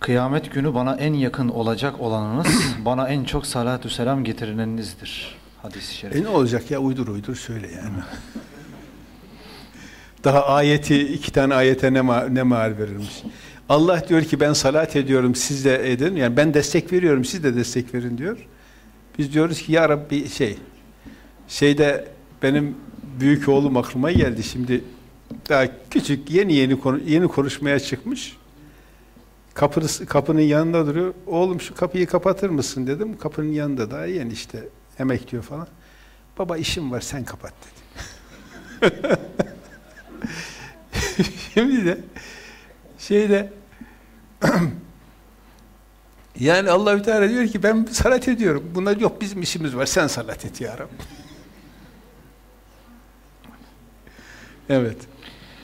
Kıyamet günü bana en yakın olacak olanınız, bana en çok salatü selam getirenenizdir. Hadis-i şerif. E ne olacak ya uydur uydur söyle yani. Daha ayeti iki tane ayete ne, ma ne mal verilmiş. Allah diyor ki ben salat ediyorum siz de edin. Yani ben destek veriyorum siz de destek verin diyor. Biz diyoruz ki ya Rabbi şey şeyde benim büyük oğlum aklıma geldi şimdi daha küçük yeni yeni konu, yeni konuşmaya çıkmış. Kapısı, kapının yanında duruyor. Oğlum şu kapıyı kapatır mısın dedim. Kapının yanında daha yeni işte emekliyor falan. Baba işim var sen kapat dedi. Şimdi de şeyde yani Allahü Teala diyor ki ben salat ediyorum. Bunlar yok bizim işimiz var. Sen salat et ya Rabbi. Evet.